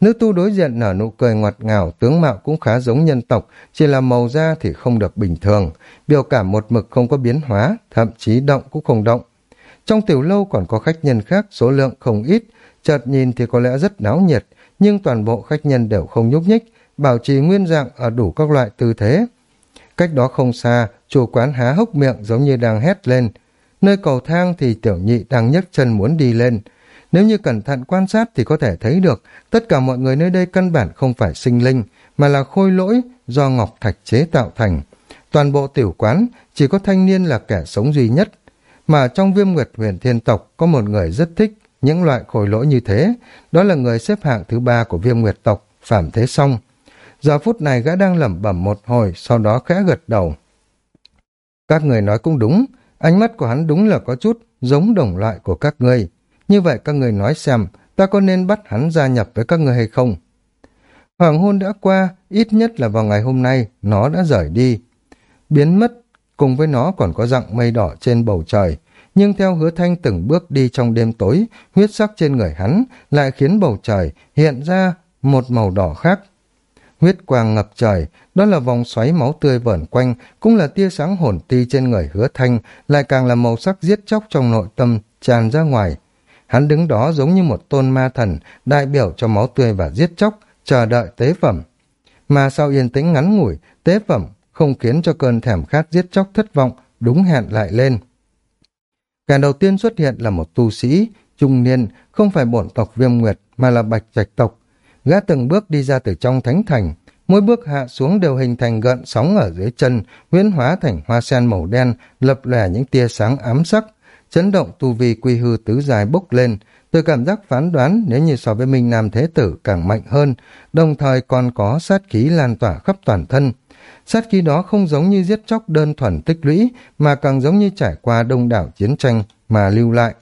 Nữ tu đối diện nở nụ cười ngọt ngào, tướng mạo cũng khá giống nhân tộc, chỉ là màu da thì không được bình thường, biểu cảm một mực không có biến hóa, thậm chí động cũng không động. Trong tiểu lâu còn có khách nhân khác, số lượng không ít, chợt nhìn thì có lẽ rất náo nhiệt, nhưng toàn bộ khách nhân đều không nhúc nhích, bảo trì nguyên dạng ở đủ các loại tư thế. Cách đó không xa, chủ quán há hốc miệng giống như đang hét lên, Nơi cầu thang thì tiểu nhị đang nhấc chân muốn đi lên. Nếu như cẩn thận quan sát thì có thể thấy được tất cả mọi người nơi đây căn bản không phải sinh linh, mà là khôi lỗi do ngọc thạch chế tạo thành. Toàn bộ tiểu quán chỉ có thanh niên là kẻ sống duy nhất. Mà trong viêm nguyệt huyền thiên tộc có một người rất thích những loại khôi lỗi như thế, đó là người xếp hạng thứ ba của viêm nguyệt tộc, Phạm Thế Song. Giờ phút này gã đang lẩm bẩm một hồi, sau đó khẽ gật đầu. Các người nói cũng đúng, ánh mắt của hắn đúng là có chút giống đồng loại của các ngươi. Như vậy các người nói xem, ta có nên bắt hắn gia nhập với các người hay không? Hoàng hôn đã qua, ít nhất là vào ngày hôm nay, nó đã rời đi. Biến mất, cùng với nó còn có dặng mây đỏ trên bầu trời. Nhưng theo hứa thanh từng bước đi trong đêm tối, huyết sắc trên người hắn lại khiến bầu trời hiện ra một màu đỏ khác. Huyết quang ngập trời, đó là vòng xoáy máu tươi vẩn quanh, cũng là tia sáng hồn ti trên người hứa thanh, lại càng là màu sắc giết chóc trong nội tâm, tràn ra ngoài. Hắn đứng đó giống như một tôn ma thần, đại biểu cho máu tươi và giết chóc, chờ đợi tế phẩm. Mà sau yên tĩnh ngắn ngủi, tế phẩm không khiến cho cơn thèm khát giết chóc thất vọng, đúng hẹn lại lên. Kẻ đầu tiên xuất hiện là một tu sĩ, trung niên, không phải bổn tộc viêm nguyệt, mà là bạch trạch tộc. Gã từng bước đi ra từ trong thánh thành, mỗi bước hạ xuống đều hình thành gợn sóng ở dưới chân, huyễn hóa thành hoa sen màu đen, lập lẻ những tia sáng ám sắc, chấn động tu vi quy hư tứ dài bốc lên, Tôi cảm giác phán đoán nếu như so với Minh Nam Thế Tử càng mạnh hơn, đồng thời còn có sát khí lan tỏa khắp toàn thân. Sát khí đó không giống như giết chóc đơn thuần tích lũy, mà càng giống như trải qua đông đảo chiến tranh mà lưu lại.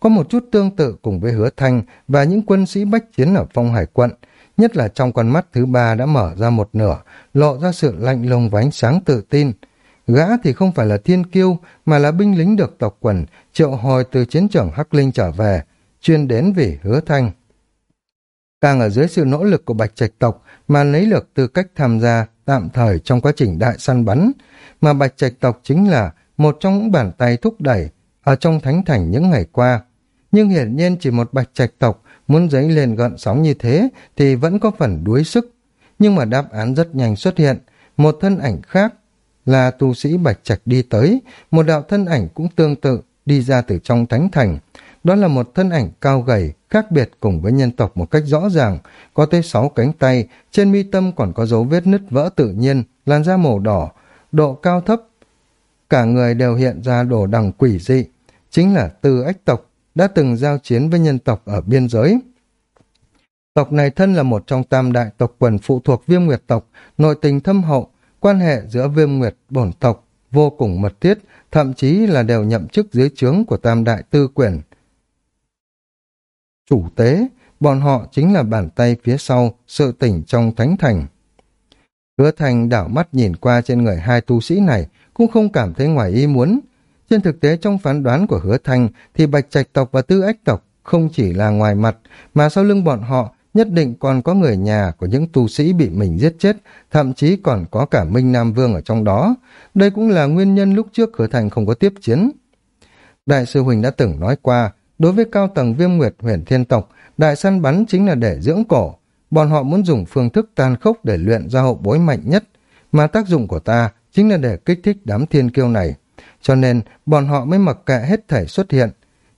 Có một chút tương tự cùng với hứa thanh và những quân sĩ bách chiến ở phong hải quận, nhất là trong con mắt thứ ba đã mở ra một nửa, lộ ra sự lạnh lùng và ánh sáng tự tin. Gã thì không phải là thiên kiêu, mà là binh lính được tộc quần, triệu hồi từ chiến trường Hắc Linh trở về, chuyên đến vì hứa thanh. Càng ở dưới sự nỗ lực của bạch trạch tộc mà lấy được tư cách tham gia tạm thời trong quá trình đại săn bắn, mà bạch trạch tộc chính là một trong những bàn tay thúc đẩy ở trong thánh thành những ngày qua. Nhưng hiển nhiên chỉ một bạch trạch tộc muốn dấy lên gợn sóng như thế thì vẫn có phần đuối sức. Nhưng mà đáp án rất nhanh xuất hiện, một thân ảnh khác là tu sĩ bạch trạch đi tới, một đạo thân ảnh cũng tương tự đi ra từ trong thánh thành, đó là một thân ảnh cao gầy, khác biệt cùng với nhân tộc một cách rõ ràng, có tới sáu cánh tay, trên mi tâm còn có dấu vết nứt vỡ tự nhiên, làn da màu đỏ, độ cao thấp. Cả người đều hiện ra đồ đằng quỷ dị, chính là Tư Ách tộc, đã từng giao chiến với nhân tộc ở biên giới. Tộc này thân là một trong tam đại tộc quần phụ thuộc viêm nguyệt tộc, nội tình thâm hậu, quan hệ giữa viêm nguyệt bổn tộc vô cùng mật thiết, thậm chí là đều nhậm chức dưới trướng của tam đại tư quyền chủ tế, bọn họ chính là bàn tay phía sau, sự tỉnh trong thánh thành. Hứa thành đảo mắt nhìn qua trên người hai tu sĩ này, cũng không cảm thấy ngoài ý muốn. Trên thực tế trong phán đoán của hứa thành thì bạch trạch tộc và tư ách tộc không chỉ là ngoài mặt, mà sau lưng bọn họ nhất định còn có người nhà của những tu sĩ bị mình giết chết, thậm chí còn có cả Minh Nam Vương ở trong đó. Đây cũng là nguyên nhân lúc trước hứa thành không có tiếp chiến. Đại sư Huỳnh đã từng nói qua, Đối với cao tầng viêm nguyệt huyền thiên tộc, đại săn bắn chính là để dưỡng cổ. Bọn họ muốn dùng phương thức tàn khốc để luyện ra hậu bối mạnh nhất, mà tác dụng của ta chính là để kích thích đám thiên kiêu này. Cho nên, bọn họ mới mặc kệ hết thể xuất hiện.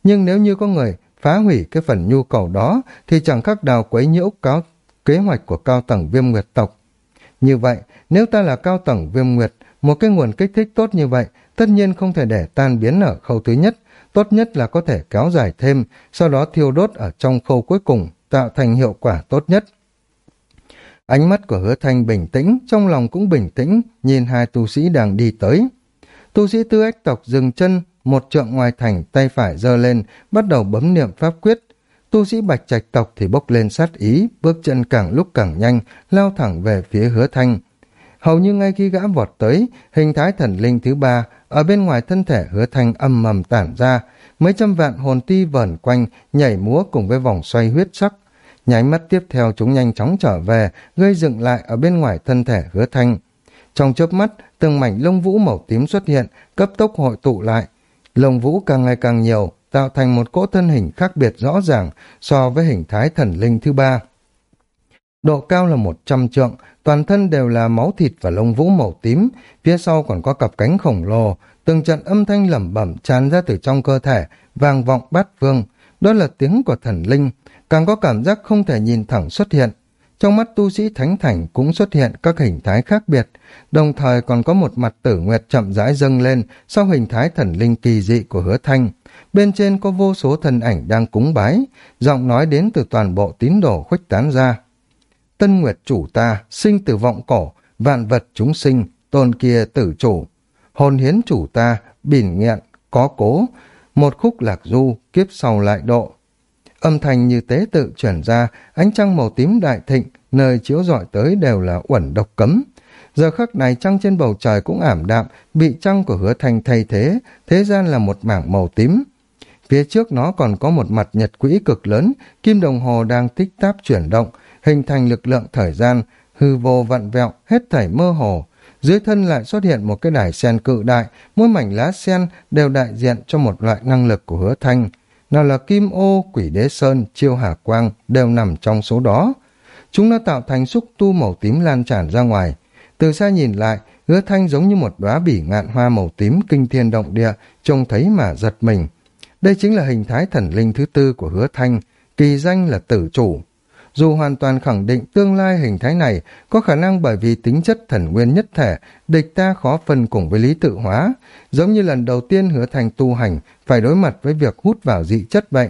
Nhưng nếu như có người phá hủy cái phần nhu cầu đó, thì chẳng khác nào quấy nhiễu cáo kế hoạch của cao tầng viêm nguyệt tộc. Như vậy, nếu ta là cao tầng viêm nguyệt, một cái nguồn kích thích tốt như vậy, tất nhiên không thể để tan biến ở khâu thứ nhất, tốt nhất là có thể kéo dài thêm, sau đó thiêu đốt ở trong khâu cuối cùng, tạo thành hiệu quả tốt nhất. Ánh mắt của hứa thanh bình tĩnh, trong lòng cũng bình tĩnh, nhìn hai tu sĩ đang đi tới. Tu sĩ tư ách tộc dừng chân, một trượng ngoài thành, tay phải giơ lên, bắt đầu bấm niệm pháp quyết. Tu sĩ bạch trạch tộc thì bốc lên sát ý, bước chân càng lúc càng nhanh, lao thẳng về phía hứa thanh. Hầu như ngay khi gã vọt tới, hình thái thần linh thứ ba ở bên ngoài thân thể hứa thanh âm mầm tản ra, mấy trăm vạn hồn ti vẩn quanh, nhảy múa cùng với vòng xoay huyết sắc. Nháy mắt tiếp theo chúng nhanh chóng trở về, gây dựng lại ở bên ngoài thân thể hứa thanh. Trong chớp mắt, từng mảnh lông vũ màu tím xuất hiện, cấp tốc hội tụ lại. Lông vũ càng ngày càng nhiều, tạo thành một cỗ thân hình khác biệt rõ ràng so với hình thái thần linh thứ ba. Độ cao là một trăm trượng, toàn thân đều là máu thịt và lông vũ màu tím, phía sau còn có cặp cánh khổng lồ, từng trận âm thanh lẩm bẩm tràn ra từ trong cơ thể, vang vọng bát vương. Đó là tiếng của thần linh, càng có cảm giác không thể nhìn thẳng xuất hiện. Trong mắt tu sĩ thánh thành cũng xuất hiện các hình thái khác biệt, đồng thời còn có một mặt tử nguyệt chậm rãi dâng lên sau hình thái thần linh kỳ dị của hứa thanh. bên trên có vô số thân ảnh đang cúng bái, giọng nói đến từ toàn bộ tín đồ khuếch tán ra. Tân Nguyệt chủ ta, sinh từ vọng cổ, vạn vật chúng sinh, tôn kia tử chủ. Hồn hiến chủ ta, bỉn nghẹn, có cố, một khúc lạc du, kiếp sau lại độ. Âm thanh như tế tự chuyển ra, ánh trăng màu tím đại thịnh, nơi chiếu rọi tới đều là uẩn độc cấm. Giờ khắc này trăng trên bầu trời cũng ảm đạm, bị trăng của hứa thành thay thế, thế gian là một mảng màu tím. Phía trước nó còn có một mặt nhật quỹ cực lớn, kim đồng hồ đang tích táp chuyển động, hình thành lực lượng thời gian, hư vô vặn vẹo, hết thảy mơ hồ. Dưới thân lại xuất hiện một cái đài sen cự đại, mỗi mảnh lá sen đều đại diện cho một loại năng lực của hứa thanh. Nào là kim ô, quỷ đế sơn, chiêu hà quang đều nằm trong số đó. Chúng nó tạo thành xúc tu màu tím lan tràn ra ngoài. Từ xa nhìn lại, hứa thanh giống như một đóa bỉ ngạn hoa màu tím kinh thiên động địa, trông thấy mà giật mình. Đây chính là hình thái thần linh thứ tư của hứa thanh, kỳ danh là tử chủ. Dù hoàn toàn khẳng định tương lai hình thái này có khả năng bởi vì tính chất thần nguyên nhất thể, địch ta khó phân cùng với lý tự hóa, giống như lần đầu tiên hứa thành tu hành phải đối mặt với việc hút vào dị chất vậy.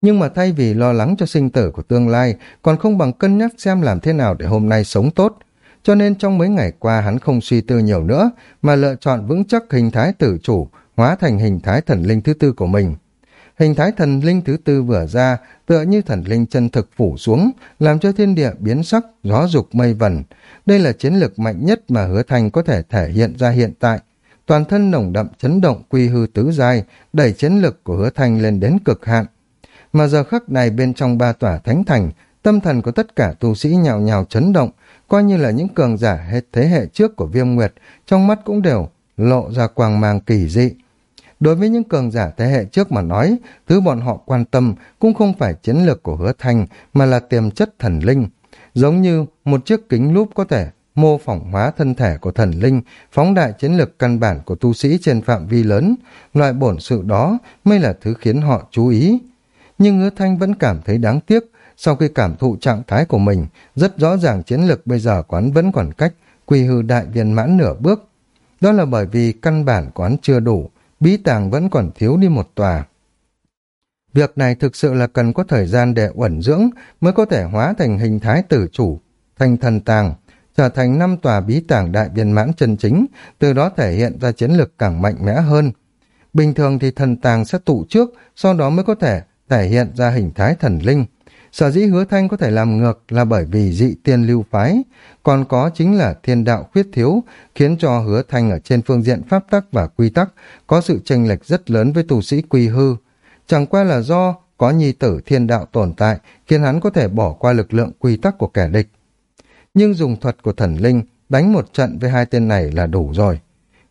Nhưng mà thay vì lo lắng cho sinh tử của tương lai, còn không bằng cân nhắc xem làm thế nào để hôm nay sống tốt. Cho nên trong mấy ngày qua hắn không suy tư nhiều nữa, mà lựa chọn vững chắc hình thái tử chủ, hóa thành hình thái thần linh thứ tư của mình. Hình thái thần linh thứ tư vừa ra, tựa như thần linh chân thực phủ xuống, làm cho thiên địa biến sắc, gió dục mây vần. Đây là chiến lược mạnh nhất mà hứa thành có thể thể hiện ra hiện tại. Toàn thân nồng đậm chấn động quy hư tứ giai, đẩy chiến lực của hứa thành lên đến cực hạn. Mà giờ khắc này bên trong ba tòa thánh thành, tâm thần của tất cả tu sĩ nhào nhào chấn động, coi như là những cường giả hết thế hệ trước của viêm nguyệt, trong mắt cũng đều lộ ra quang mang kỳ dị Đối với những cường giả thế hệ trước mà nói, thứ bọn họ quan tâm cũng không phải chiến lược của hứa thanh, mà là tiềm chất thần linh. Giống như một chiếc kính lúp có thể mô phỏng hóa thân thể của thần linh, phóng đại chiến lược căn bản của tu sĩ trên phạm vi lớn, loại bổn sự đó mới là thứ khiến họ chú ý. Nhưng hứa thanh vẫn cảm thấy đáng tiếc, sau khi cảm thụ trạng thái của mình, rất rõ ràng chiến lược bây giờ quán vẫn còn cách quy hư đại viên mãn nửa bước. Đó là bởi vì căn bản quán chưa đủ, bí tàng vẫn còn thiếu đi một tòa. Việc này thực sự là cần có thời gian để uẩn dưỡng mới có thể hóa thành hình thái tử chủ, thành thần tàng, trở thành năm tòa bí tàng đại viên mãn chân chính, từ đó thể hiện ra chiến lược càng mạnh mẽ hơn. Bình thường thì thần tàng sẽ tụ trước, sau đó mới có thể thể hiện ra hình thái thần linh. Sở dĩ hứa thanh có thể làm ngược là bởi vì dị tiên lưu phái, còn có chính là thiên đạo khuyết thiếu, khiến cho hứa thanh ở trên phương diện pháp tắc và quy tắc có sự chênh lệch rất lớn với tu sĩ quy hư. Chẳng qua là do có nhi tử thiên đạo tồn tại, khiến hắn có thể bỏ qua lực lượng quy tắc của kẻ địch. Nhưng dùng thuật của thần linh, đánh một trận với hai tên này là đủ rồi.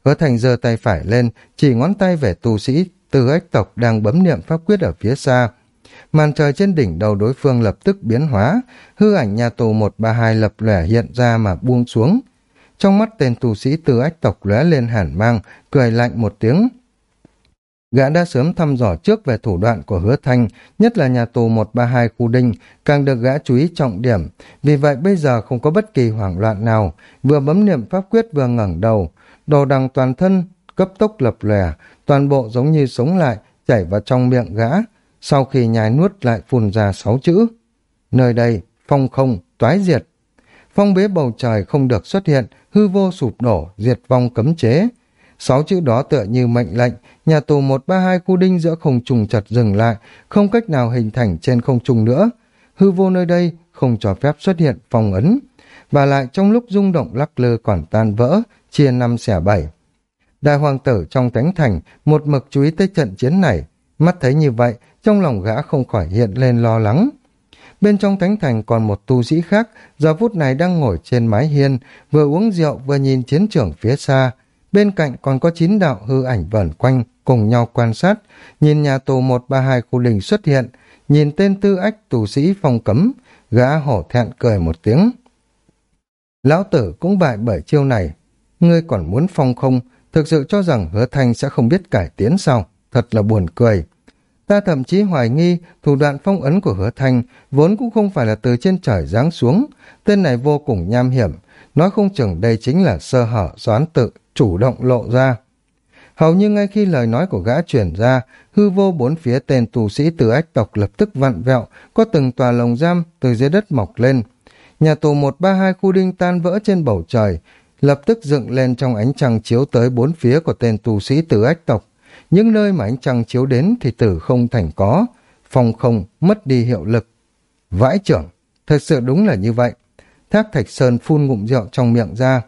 Hứa thành giơ tay phải lên, chỉ ngón tay về tu sĩ, từ ếch tộc đang bấm niệm pháp quyết ở phía xa, màn trời trên đỉnh đầu đối phương lập tức biến hóa, hư ảnh nhà tù 132 lập lẻ hiện ra mà buông xuống. Trong mắt tên tù sĩ từ ách tộc lóe lên hàn mang, cười lạnh một tiếng. Gã đã sớm thăm dò trước về thủ đoạn của hứa thanh, nhất là nhà tù 132 khu đinh, càng được gã chú ý trọng điểm. Vì vậy bây giờ không có bất kỳ hoảng loạn nào, vừa bấm niệm pháp quyết vừa ngẩng đầu, đồ đằng toàn thân, cấp tốc lập lẻ, toàn bộ giống như sống lại, chảy vào trong miệng gã, sau khi nhai nuốt lại phun ra sáu chữ. Nơi đây, phong không, toái diệt. Phong bế bầu trời không được xuất hiện, hư vô sụp đổ, diệt vong cấm chế. Sáu chữ đó tựa như mệnh lệnh, nhà tù 132 khu đinh giữa không trùng chật dừng lại, không cách nào hình thành trên không trùng nữa. Hư vô nơi đây không cho phép xuất hiện phong ấn. Và lại trong lúc rung động lắc lư còn tan vỡ, chia năm xẻ bảy. Đại hoàng tử trong tánh thành một mực chú ý tới trận chiến này, mắt thấy như vậy trong lòng gã không khỏi hiện lên lo lắng. Bên trong thánh thành còn một tu sĩ khác, giờ phút này đang ngồi trên mái hiên, vừa uống rượu vừa nhìn chiến trường phía xa. Bên cạnh còn có chín đạo hư ảnh vẩn quanh, cùng nhau quan sát, nhìn nhà tù 132 khu đình xuất hiện, nhìn tên tư ách tù sĩ phong cấm, gã hổ thẹn cười một tiếng. Lão tử cũng bại bởi chiêu này, ngươi còn muốn phong không, thực sự cho rằng hứa thanh sẽ không biết cải tiến sao, thật là buồn cười. Ta thậm chí hoài nghi thủ đoạn phong ấn của hứa thanh vốn cũng không phải là từ trên trời giáng xuống. Tên này vô cùng nham hiểm, nói không chừng đây chính là sơ hở doán tự chủ động lộ ra. Hầu như ngay khi lời nói của gã chuyển ra, hư vô bốn phía tên tù sĩ từ ách tộc lập tức vặn vẹo, có từng tòa lồng giam từ dưới đất mọc lên. Nhà tù 132 khu đinh tan vỡ trên bầu trời, lập tức dựng lên trong ánh trăng chiếu tới bốn phía của tên tù sĩ từ ách tộc. Những nơi mà ánh trăng chiếu đến thì tử không thành có, phong không mất đi hiệu lực. Vãi trưởng, thật sự đúng là như vậy. Thác Thạch Sơn phun ngụm rượu trong miệng ra.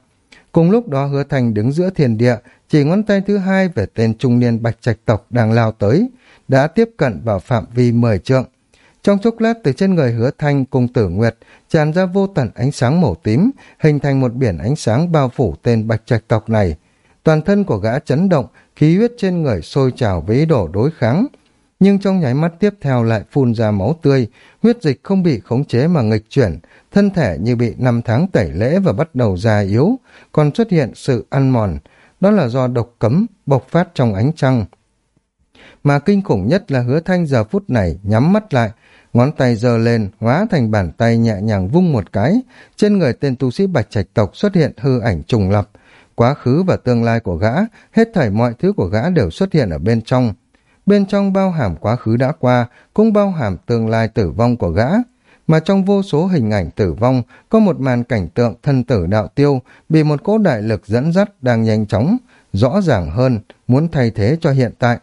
Cùng lúc đó hứa thành đứng giữa thiền địa, chỉ ngón tay thứ hai về tên trung niên bạch trạch tộc đang lao tới, đã tiếp cận vào phạm vi mười trượng. Trong chốc lát từ trên người hứa thanh cùng tử nguyệt tràn ra vô tận ánh sáng màu tím, hình thành một biển ánh sáng bao phủ tên bạch trạch tộc này. Toàn thân của gã chấn động, khí huyết trên người sôi trào với ý đồ đối kháng. Nhưng trong nháy mắt tiếp theo lại phun ra máu tươi, huyết dịch không bị khống chế mà nghịch chuyển, thân thể như bị năm tháng tẩy lễ và bắt đầu già yếu, còn xuất hiện sự ăn mòn, đó là do độc cấm bộc phát trong ánh trăng. Mà kinh khủng nhất là hứa thanh giờ phút này nhắm mắt lại, ngón tay giơ lên, hóa thành bàn tay nhẹ nhàng vung một cái, trên người tên tu sĩ bạch trạch tộc xuất hiện hư ảnh trùng lập, quá khứ và tương lai của gã, hết thảy mọi thứ của gã đều xuất hiện ở bên trong. Bên trong bao hàm quá khứ đã qua, cũng bao hàm tương lai tử vong của gã, mà trong vô số hình ảnh tử vong có một màn cảnh tượng thân tử đạo tiêu bị một cỗ đại lực dẫn dắt đang nhanh chóng, rõ ràng hơn, muốn thay thế cho hiện tại.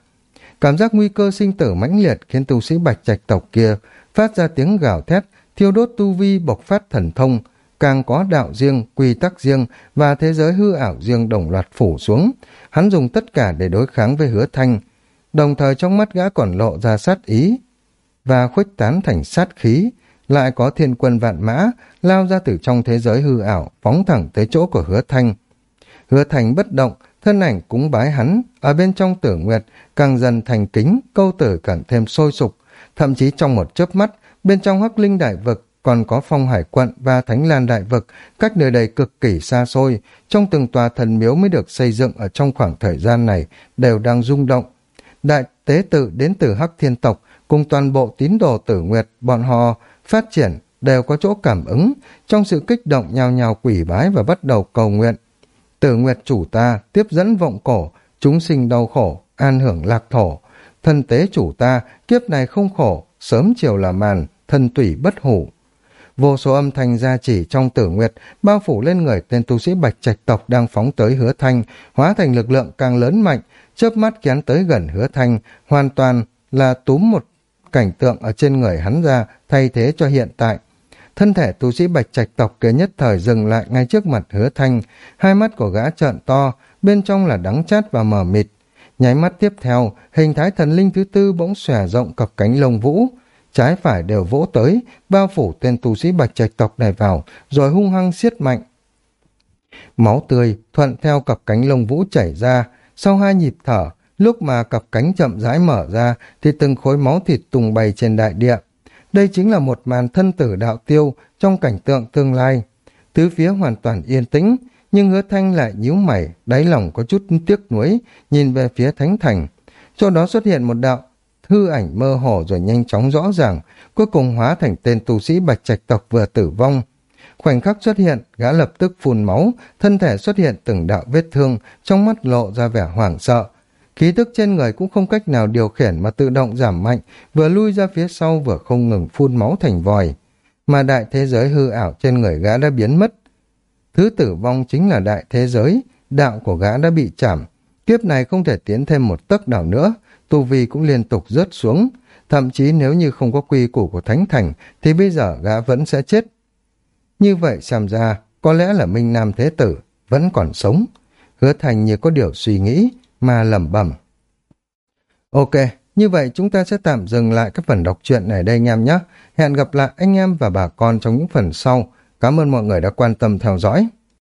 Cảm giác nguy cơ sinh tử mãnh liệt khiến tu sĩ bạch trạch tộc kia phát ra tiếng gào thét, thiêu đốt tu vi bộc phát thần thông, càng có đạo riêng, quy tắc riêng và thế giới hư ảo riêng đồng loạt phủ xuống. Hắn dùng tất cả để đối kháng với hứa thanh, đồng thời trong mắt gã còn lộ ra sát ý và khuếch tán thành sát khí, lại có thiên quân vạn mã lao ra từ trong thế giới hư ảo, phóng thẳng tới chỗ của hứa thanh. Hứa thanh bất động, thân ảnh cúng bái hắn, ở bên trong tử nguyệt, càng dần thành kính, câu tử càng thêm sôi sục, thậm chí trong một chớp mắt, bên trong hắc linh đại vực còn có phong hải quận và thánh lan đại vực, cách nơi đây cực kỳ xa xôi, trong từng tòa thần miếu mới được xây dựng ở trong khoảng thời gian này, đều đang rung động. Đại tế tự đến từ hắc thiên tộc, cùng toàn bộ tín đồ tử nguyệt, bọn họ phát triển đều có chỗ cảm ứng, trong sự kích động nhào nhào quỷ bái và bắt đầu cầu nguyện. Tử nguyệt chủ ta tiếp dẫn vọng cổ, chúng sinh đau khổ, an hưởng lạc thổ. Thân tế chủ ta, kiếp này không khổ, sớm chiều là màn, thân tủy bất hủ. Vô số âm thanh gia chỉ trong tử nguyệt bao phủ lên người tên tu sĩ bạch trạch tộc đang phóng tới hứa thanh, hóa thành lực lượng càng lớn mạnh, chớp mắt kén tới gần hứa thanh, hoàn toàn là túm một cảnh tượng ở trên người hắn ra thay thế cho hiện tại. Thân thể tu sĩ bạch trạch tộc kia nhất thời dừng lại ngay trước mặt hứa thanh, hai mắt của gã trợn to, bên trong là đắng chát và mờ mịt. Nháy mắt tiếp theo, hình thái thần linh thứ tư bỗng xòe rộng cặp cánh lông vũ, trái phải đều vỗ tới, bao phủ tên tu sĩ bạch trạch tộc này vào, rồi hung hăng siết mạnh. Máu tươi thuận theo cặp cánh lông vũ chảy ra, sau hai nhịp thở, Lúc mà cặp cánh chậm rãi mở ra thì từng khối máu thịt tung bay trên đại địa. Đây chính là một màn thân tử đạo tiêu trong cảnh tượng tương lai. Tứ phía hoàn toàn yên tĩnh, nhưng hứa thanh lại nhíu mày, đáy lòng có chút tiếc nuối, nhìn về phía thánh thành. Chỗ đó xuất hiện một đạo hư ảnh mơ hồ rồi nhanh chóng rõ ràng, cuối cùng hóa thành tên tu sĩ bạch trạch tộc vừa tử vong. Khoảnh khắc xuất hiện, gã lập tức phun máu, thân thể xuất hiện từng đạo vết thương, trong mắt lộ ra vẻ hoảng sợ, Khí tức trên người cũng không cách nào điều khiển mà tự động giảm mạnh, vừa lui ra phía sau vừa không ngừng phun máu thành vòi. Mà đại thế giới hư ảo trên người gã đã biến mất. Thứ tử vong chính là đại thế giới, đạo của gã đã bị chảm. Kiếp này không thể tiến thêm một tấc nào nữa, tu vi cũng liên tục rớt xuống. Thậm chí nếu như không có quy củ của Thánh Thành thì bây giờ gã vẫn sẽ chết. Như vậy xem ra, có lẽ là Minh Nam Thế Tử vẫn còn sống. Hứa Thành như có điều suy nghĩ, mà lẩm bẩm. Ok, như vậy chúng ta sẽ tạm dừng lại các phần đọc truyện này đây anh em nhé. Hẹn gặp lại anh em và bà con trong những phần sau. Cảm ơn mọi người đã quan tâm theo dõi.